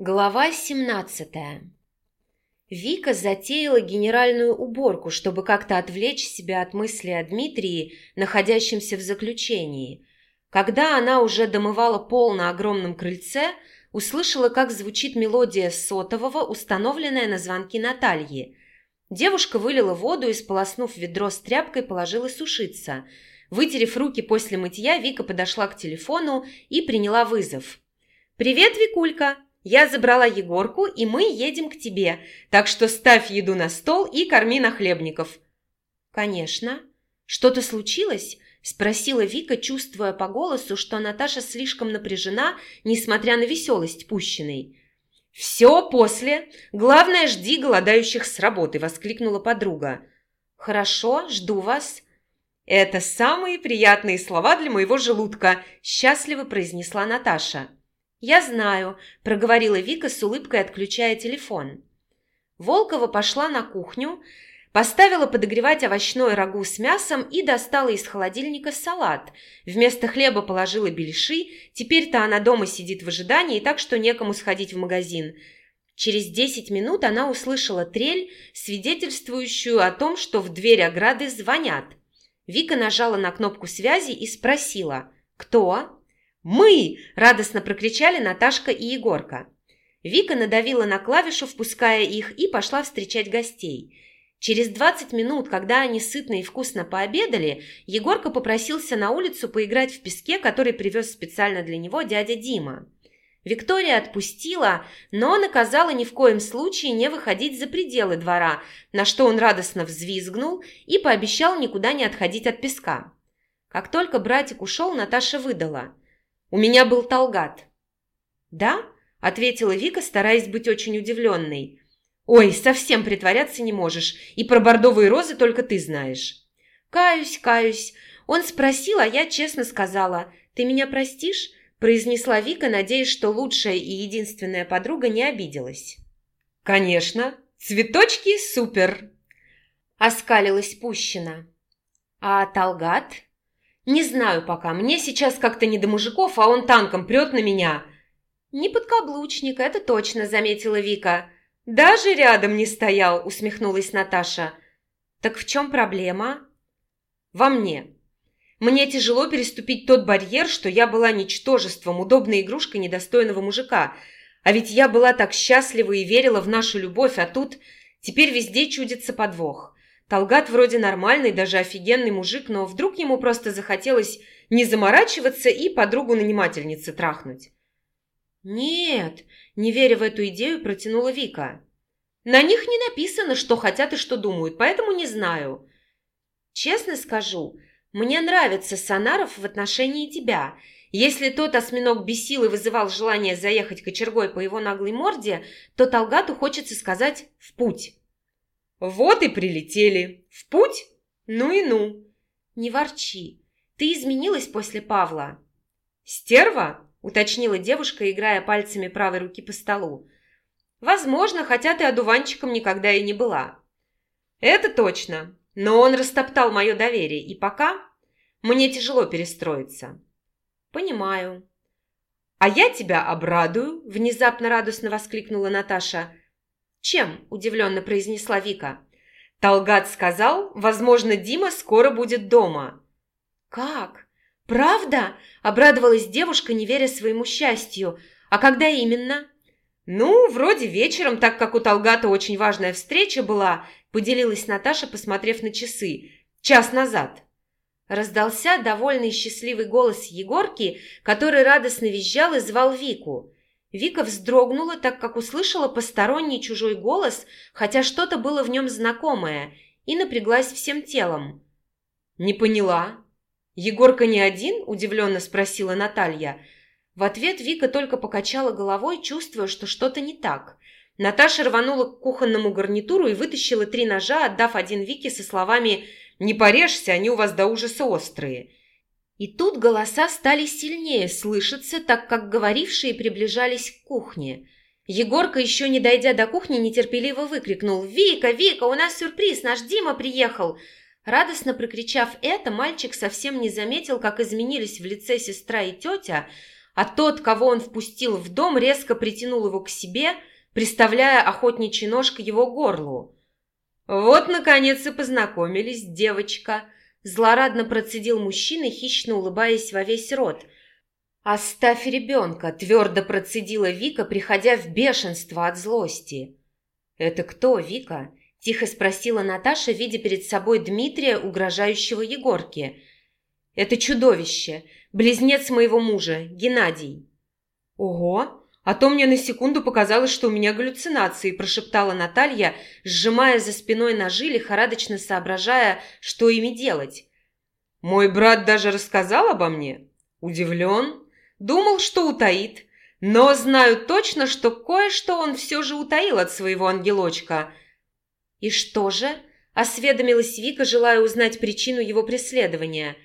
Глава 17 Вика затеяла генеральную уборку, чтобы как-то отвлечь себя от мысли о Дмитрии, находящемся в заключении. Когда она уже домывала пол на огромном крыльце, услышала, как звучит мелодия сотового, установленная на звонки Натальи. Девушка вылила воду и, сполоснув ведро с тряпкой, положила сушиться. Вытерев руки после мытья, Вика подошла к телефону и приняла вызов. «Привет, Викулька!» Я забрала Егорку, и мы едем к тебе, так что ставь еду на стол и корми нахлебников». «Конечно. Что-то случилось?» – спросила Вика, чувствуя по голосу, что Наташа слишком напряжена, несмотря на веселость пущенной. «Все после. Главное, жди голодающих с работы», – воскликнула подруга. «Хорошо, жду вас». «Это самые приятные слова для моего желудка», – счастливо произнесла Наташа. «Я знаю», – проговорила Вика с улыбкой, отключая телефон. Волкова пошла на кухню, поставила подогревать овощное рагу с мясом и достала из холодильника салат. Вместо хлеба положила бельши, теперь-то она дома сидит в ожидании, так что некому сходить в магазин. Через десять минут она услышала трель, свидетельствующую о том, что в дверь ограды звонят. Вика нажала на кнопку связи и спросила «Кто?». «Мы!» – радостно прокричали Наташка и Егорка. Вика надавила на клавишу, впуская их, и пошла встречать гостей. Через 20 минут, когда они сытно и вкусно пообедали, Егорка попросился на улицу поиграть в песке, который привез специально для него дядя Дима. Виктория отпустила, но наказала ни в коем случае не выходить за пределы двора, на что он радостно взвизгнул и пообещал никуда не отходить от песка. Как только братик ушел, Наташа выдала – у меня был Талгат». «Да?» – ответила Вика, стараясь быть очень удивленной. «Ой, совсем притворяться не можешь, и про бордовые розы только ты знаешь». «Каюсь, каюсь. Он спросил, а я честно сказала. Ты меня простишь?» – произнесла Вика, надеясь, что лучшая и единственная подруга не обиделась. «Конечно. Цветочки супер!» – оскалилась Пущина. «А Талгат?» «Не знаю пока. Мне сейчас как-то не до мужиков, а он танком прет на меня». «Не подкаблучник, это точно», — заметила Вика. «Даже рядом не стоял», — усмехнулась Наташа. «Так в чем проблема?» «Во мне. Мне тяжело переступить тот барьер, что я была ничтожеством, удобной игрушкой недостойного мужика. А ведь я была так счастлива и верила в нашу любовь, а тут теперь везде чудится подвох. Талгат вроде нормальный, даже офигенный мужик, но вдруг ему просто захотелось не заморачиваться и подругу-нанимательницы трахнуть. «Нет», – не веря в эту идею, протянула Вика. «На них не написано, что хотят и что думают, поэтому не знаю. Честно скажу, мне нравится Санаров в отношении тебя. Если тот осьминог бесил и вызывал желание заехать кочергой по его наглой морде, то Талгату хочется сказать «в путь». Вот и прилетели. В путь? Ну и ну. Не ворчи. Ты изменилась после Павла. Стерва? Уточнила девушка, играя пальцами правой руки по столу. Возможно, хотя ты одуванчиком никогда и не была. Это точно. Но он растоптал мое доверие, и пока мне тяжело перестроиться. Понимаю. А я тебя обрадую, внезапно радостно воскликнула Наташа. «Чем?» – удивленно произнесла Вика. «Талгат сказал, возможно, Дима скоро будет дома». «Как? Правда?» – обрадовалась девушка, не веря своему счастью. «А когда именно?» «Ну, вроде вечером, так как у Талгата очень важная встреча была», – поделилась Наташа, посмотрев на часы. «Час назад». Раздался довольный счастливый голос Егорки, который радостно визжал и звал Вику. Вика вздрогнула, так как услышала посторонний чужой голос, хотя что-то было в нем знакомое, и напряглась всем телом. «Не поняла. Егорка не один?» – удивленно спросила Наталья. В ответ Вика только покачала головой, чувствуя, что что-то не так. Наташа рванула к кухонному гарнитуру и вытащила три ножа, отдав один Вике со словами «Не порежься, они у вас до ужаса острые». И тут голоса стали сильнее слышаться, так как говорившие приближались к кухне. Егорка, еще не дойдя до кухни, нетерпеливо выкрикнул «Вика, Вика, у нас сюрприз, наш Дима приехал!» Радостно прокричав это, мальчик совсем не заметил, как изменились в лице сестра и тетя, а тот, кого он впустил в дом, резко притянул его к себе, приставляя охотничий нож к его горлу. «Вот, наконец, и познакомились, девочка!» Злорадно процедил мужчина, хищно улыбаясь во весь рот. «Оставь ребенка!» – твердо процедила Вика, приходя в бешенство от злости. «Это кто, Вика?» – тихо спросила Наташа, видя перед собой Дмитрия, угрожающего Егорке. «Это чудовище, близнец моего мужа, Геннадий». «Ого! А то мне на секунду показалось, что у меня галлюцинации», – прошептала Наталья, сжимая за спиной ножи, лихорадочно соображая, что ими делать. «Мой брат даже рассказал обо мне? Удивлен? Думал, что утаит. Но знаю точно, что кое-что он все же утаил от своего ангелочка». «И что же?» – осведомилась Вика, желая узнать причину его преследования.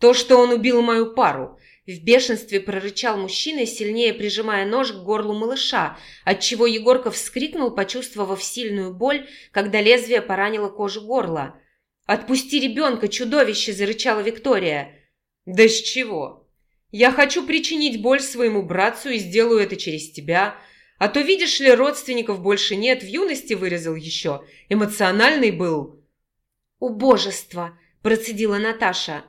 «То, что он убил мою пару». В бешенстве прорычал мужчина, сильнее прижимая нож к горлу малыша, отчего Егорка вскрикнул, почувствовав сильную боль, когда лезвие поранило кожу горла. «Отпусти ребенка, чудовище!» – зарычала Виктория. «Да с чего? Я хочу причинить боль своему братцу и сделаю это через тебя. А то, видишь ли, родственников больше нет, в юности вырезал еще. Эмоциональный был». «Убожество!» – процедила Наташа.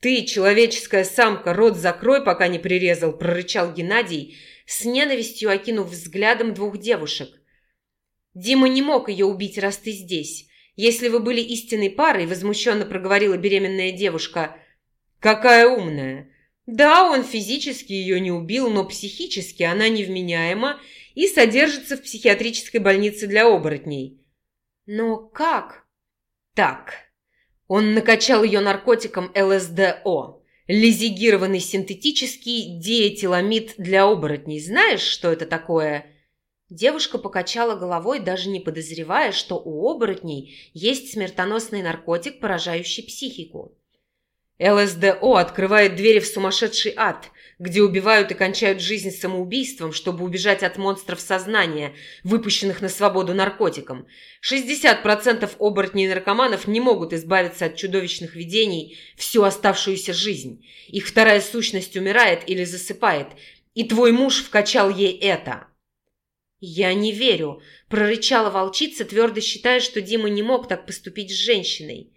«Ты, человеческая самка, рот закрой, пока не прирезал!» – прорычал Геннадий, с ненавистью окинув взглядом двух девушек. «Дима не мог ее убить, раз ты здесь. Если вы были истинной парой», – возмущенно проговорила беременная девушка. «Какая умная!» «Да, он физически ее не убил, но психически она невменяема и содержится в психиатрической больнице для оборотней». «Но как?» «Так», он накачал ее наркотиком ЛСДО, лизигированный синтетический диэтиламид для оборотней. Знаешь, что это такое?» Девушка покачала головой, даже не подозревая, что у оборотней есть смертоносный наркотик, поражающий психику. ЛСДО открывает двери в сумасшедший ад, где убивают и кончают жизнь самоубийством, чтобы убежать от монстров сознания, выпущенных на свободу наркотиком. 60% оборотней наркоманов не могут избавиться от чудовищных видений всю оставшуюся жизнь. Их вторая сущность умирает или засыпает, и твой муж вкачал ей это. «Я не верю», – прорычала волчица, твердо считая, что Дима не мог так поступить с женщиной.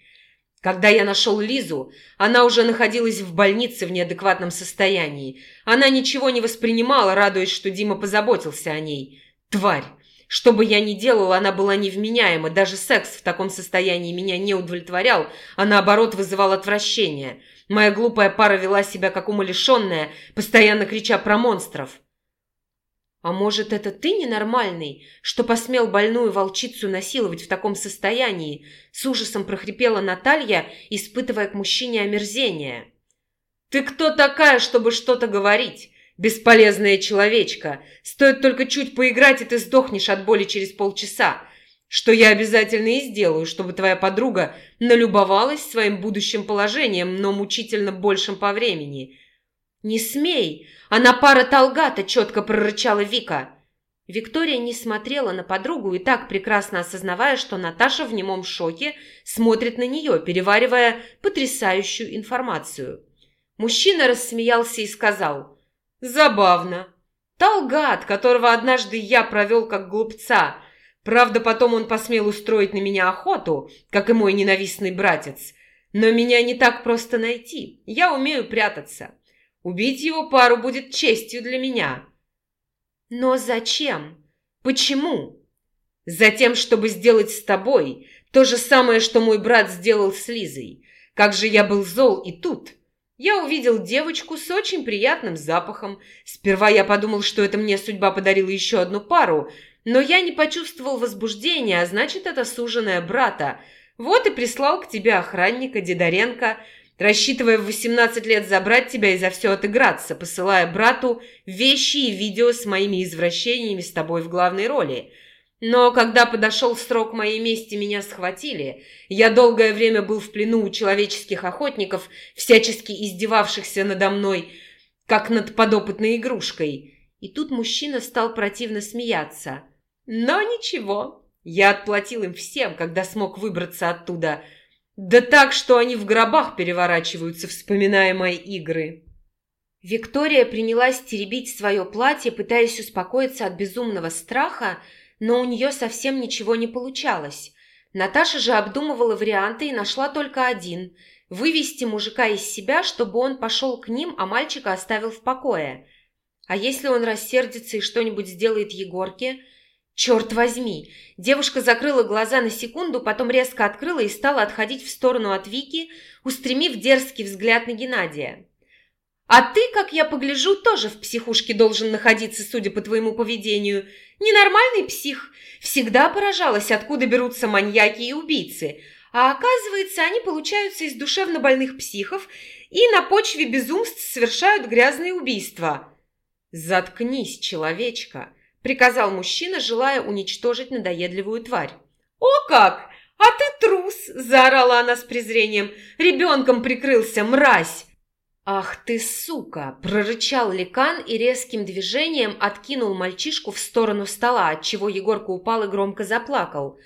Когда я нашел Лизу, она уже находилась в больнице в неадекватном состоянии. Она ничего не воспринимала, радуясь, что Дима позаботился о ней. Тварь! Что бы я ни делала, она была невменяема. Даже секс в таком состоянии меня не удовлетворял, а наоборот вызывал отвращение. Моя глупая пара вела себя как умалишенная, постоянно крича про монстров. «А может, это ты ненормальный, что посмел больную волчицу насиловать в таком состоянии?» С ужасом прохрипела Наталья, испытывая к мужчине омерзение. «Ты кто такая, чтобы что-то говорить? Бесполезная человечка. Стоит только чуть поиграть, и ты сдохнешь от боли через полчаса. Что я обязательно и сделаю, чтобы твоя подруга налюбовалась своим будущим положением, но мучительно большим по времени». «Не смей!» Она пара Талгата!» – четко прорычала Вика. Виктория не смотрела на подругу и так прекрасно осознавая, что Наташа в немом шоке смотрит на нее, переваривая потрясающую информацию. Мужчина рассмеялся и сказал «Забавно. Талгат, которого однажды я провел как глупца. Правда, потом он посмел устроить на меня охоту, как и мой ненавистный братец. Но меня не так просто найти. Я умею прятаться. Убить его пару будет честью для меня. Но зачем? Почему? Затем, чтобы сделать с тобой то же самое, что мой брат сделал с Лизой. Как же я был зол и тут. Я увидел девочку с очень приятным запахом. Сперва я подумал, что это мне судьба подарила еще одну пару, но я не почувствовал возбуждения, а значит, это суженая брата. Вот и прислал к тебе охранника Дидоренко – рассчитывая в 18 лет забрать тебя и за все отыграться, посылая брату вещи и видео с моими извращениями с тобой в главной роли. Но когда подошел срок моей мести, меня схватили. Я долгое время был в плену у человеческих охотников, всячески издевавшихся надо мной, как над подопытной игрушкой. И тут мужчина стал противно смеяться. Но ничего, я отплатил им всем, когда смог выбраться оттуда – да так, что они в гробах переворачиваются, вспоминая мои игры. Виктория принялась теребить свое платье, пытаясь успокоиться от безумного страха, но у нее совсем ничего не получалось. Наташа же обдумывала варианты и нашла только один – вывести мужика из себя, чтобы он пошел к ним, а мальчика оставил в покое. А если он рассердится и что-нибудь сделает Егорке? Черт возьми! Девушка закрыла глаза на секунду, потом резко открыла и стала отходить в сторону от Вики, устремив дерзкий взгляд на Геннадия. «А ты, как я погляжу, тоже в психушке должен находиться, судя по твоему поведению. Ненормальный псих. Всегда поражалась, откуда берутся маньяки и убийцы. А оказывается, они получаются из душевно больных психов и на почве безумств совершают грязные убийства». «Заткнись, человечка!» – приказал мужчина, желая уничтожить надоедливую тварь. «О как! А ты трус!» – заорала она с презрением. «Ребенком прикрылся, мразь!» «Ах ты, сука!» – прорычал Ликан и резким движением откинул мальчишку в сторону стола, отчего Егорка упал и громко заплакал.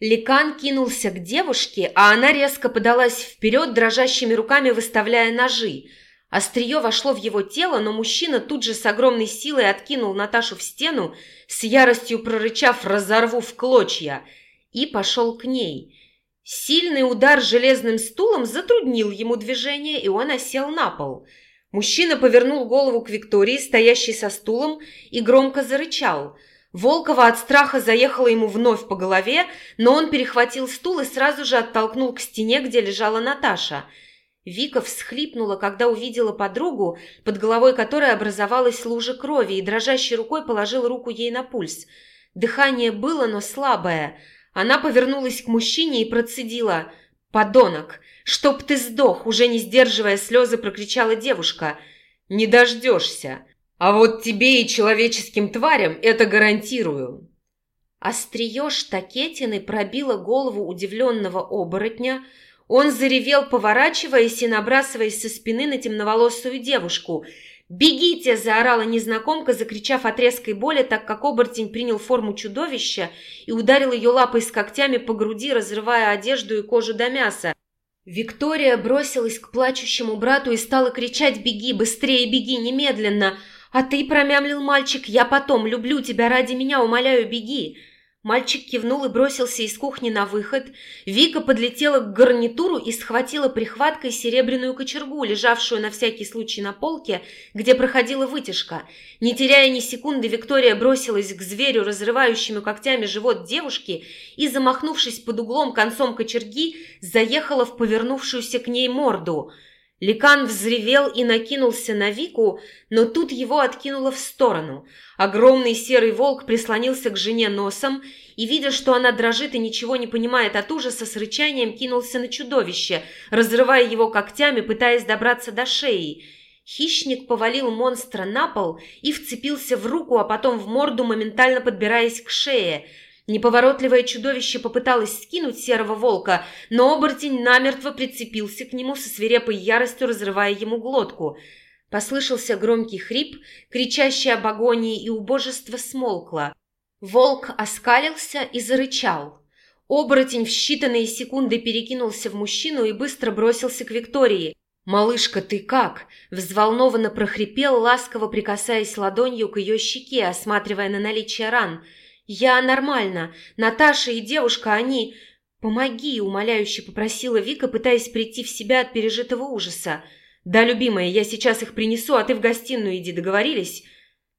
Ликан кинулся к девушке, а она резко подалась вперед, дрожащими руками выставляя ножи. Острие вошло в его тело, но мужчина тут же с огромной силой откинул Наташу в стену, с яростью прорычав «разорву в клочья!» и пошел к ней – Сильный удар железным стулом затруднил ему движение, и он осел на пол. Мужчина повернул голову к Виктории, стоящей со стулом, и громко зарычал. Волкова от страха заехала ему вновь по голове, но он перехватил стул и сразу же оттолкнул к стене, где лежала Наташа. Вика всхлипнула, когда увидела подругу, под головой которой образовалась лужа крови, и дрожащей рукой положила руку ей на пульс. Дыхание было, но слабое – она повернулась к мужчине и процедила. «Подонок! Чтоб ты сдох!» Уже не сдерживая слезы, прокричала девушка. «Не дождешься! А вот тебе и человеческим тварям это гарантирую!» Острие штакетины пробило голову удивленного оборотня. Он заревел, поворачиваясь и набрасываясь со спины на темноволосую девушку – «Бегите!» – заорала незнакомка, закричав от резкой боли, так как оборотень принял форму чудовища и ударил ее лапой с когтями по груди, разрывая одежду и кожу до мяса. Виктория бросилась к плачущему брату и стала кричать «Беги! Быстрее беги! Немедленно!» «А ты, — промямлил мальчик, — я потом, люблю тебя, ради меня, умоляю, беги!» Мальчик кивнул и бросился из кухни на выход. Вика подлетела к гарнитуру и схватила прихваткой серебряную кочергу, лежавшую на всякий случай на полке, где проходила вытяжка. Не теряя ни секунды, Виктория бросилась к зверю, разрывающему когтями живот девушки, и, замахнувшись под углом концом кочерги, заехала в повернувшуюся к ней морду – Ликан взревел и накинулся на Вику, но тут его откинуло в сторону. Огромный серый волк прислонился к жене носом и, видя, что она дрожит и ничего не понимает от ужаса, с рычанием кинулся на чудовище, разрывая его когтями, пытаясь добраться до шеи. Хищник повалил монстра на пол и вцепился в руку, а потом в морду, моментально подбираясь к шее – Неповоротливое чудовище попыталось скинуть серого волка, но оборотень намертво прицепился к нему со свирепой яростью, разрывая ему глотку. Послышался громкий хрип, кричащий об агонии, и убожество смолкло. Волк оскалился и зарычал. Оборотень в считанные секунды перекинулся в мужчину и быстро бросился к Виктории. «Малышка, ты как?» – взволнованно прохрипел, ласково прикасаясь ладонью к ее щеке, осматривая на наличие ран – «Я нормально. Наташа и девушка, они...» «Помоги!» – умоляюще попросила Вика, пытаясь прийти в себя от пережитого ужаса. «Да, любимая, я сейчас их принесу, а ты в гостиную иди, договорились?»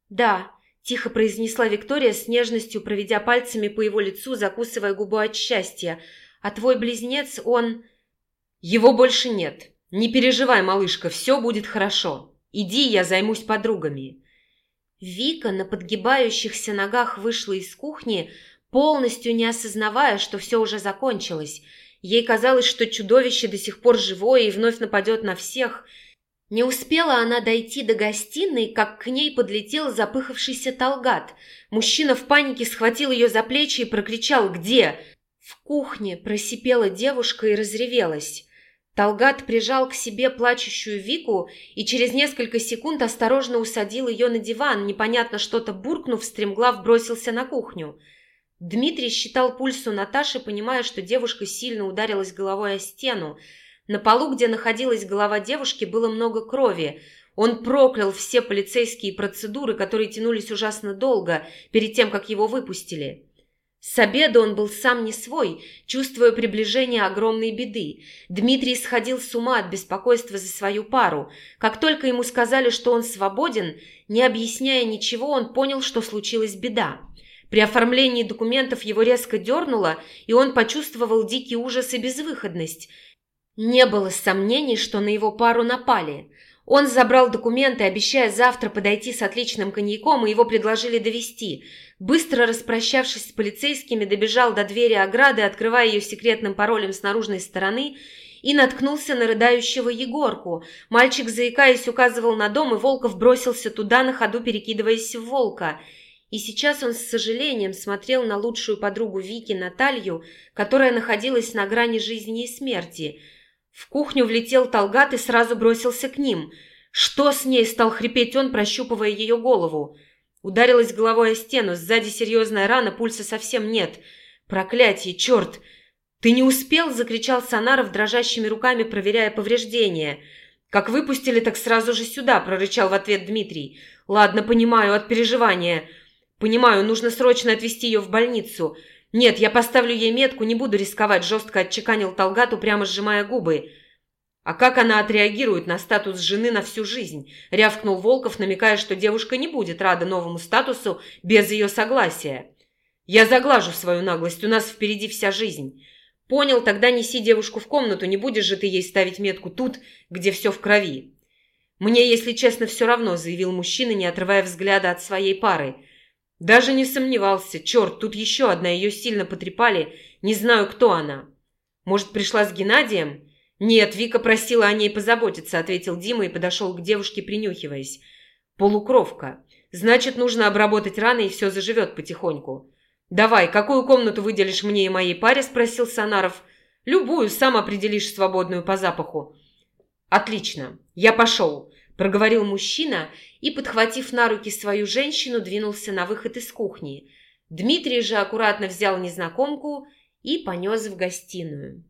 «Да», – тихо произнесла Виктория с нежностью, проведя пальцами по его лицу, закусывая губу от счастья. «А твой близнец, он...» «Его больше нет. Не переживай, малышка, все будет хорошо. Иди, я займусь подругами». Вика на подгибающихся ногах вышла из кухни, полностью не осознавая, что все уже закончилось. Ей казалось, что чудовище до сих пор живое и вновь нападет на всех. Не успела она дойти до гостиной, как к ней подлетел запыхавшийся Талгат. Мужчина в панике схватил ее за плечи и прокричал «Где?». В кухне просипела девушка и разревелась. Талгат прижал к себе плачущую Вику и через несколько секунд осторожно усадил ее на диван, непонятно что-то буркнув, стремглав бросился на кухню. Дмитрий считал пульс у Наташи, понимая, что девушка сильно ударилась головой о стену. На полу, где находилась голова девушки, было много крови. Он проклял все полицейские процедуры, которые тянулись ужасно долго перед тем, как его выпустили. С обеда он был сам не свой, чувствуя приближение огромной беды. Дмитрий сходил с ума от беспокойства за свою пару. Как только ему сказали, что он свободен, не объясняя ничего, он понял, что случилась беда. При оформлении документов его резко дернуло, и он почувствовал дикий ужас и безвыходность. Не было сомнений, что на его пару напали. Он забрал документы, обещая завтра подойти с отличным коньяком, и его предложили довести. Быстро распрощавшись с полицейскими, добежал до двери ограды, открывая ее секретным паролем с наружной стороны, и наткнулся на рыдающего Егорку. Мальчик, заикаясь, указывал на дом, и Волков бросился туда, на ходу перекидываясь в волка. И сейчас он с сожалением смотрел на лучшую подругу Вики, Наталью, которая находилась на грани жизни и смерти. В кухню влетел Талгат и сразу бросился к ним. «Что с ней?» – стал хрипеть он, прощупывая ее голову. Ударилась головой о стену, сзади серьезная рана, пульса совсем нет. Проклятие, черт! Ты не успел? закричал Санаров дрожащими руками, проверяя повреждения. Как выпустили, так сразу же сюда, прорычал в ответ Дмитрий. Ладно, понимаю, от переживания. Понимаю, нужно срочно отвезти ее в больницу. Нет, я поставлю ей метку, не буду рисковать, жестко отчеканил Талгат, упрямо сжимая губы. «А как она отреагирует на статус жены на всю жизнь?» – рявкнул Волков, намекая, что девушка не будет рада новому статусу без ее согласия. «Я заглажу свою наглость, у нас впереди вся жизнь. Понял, тогда неси девушку в комнату, не будешь же ты ей ставить метку тут, где все в крови». «Мне, если честно, все равно», – заявил мужчина, не отрывая взгляда от своей пары. «Даже не сомневался. Черт, тут еще одна, ее сильно потрепали. Не знаю, кто она. Может, пришла с Геннадием?» «Нет, Вика просила о ней позаботиться», — ответил Дима и подошел к девушке, принюхиваясь. «Полукровка. Значит, нужно обработать раны, и все заживет потихоньку». «Давай, какую комнату выделишь мне и моей паре?» — спросил Санаров. «Любую, сам определишь свободную по запаху». «Отлично, я пошел», — проговорил мужчина и, подхватив на руки свою женщину, двинулся на выход из кухни. Дмитрий же аккуратно взял незнакомку и понес в гостиную.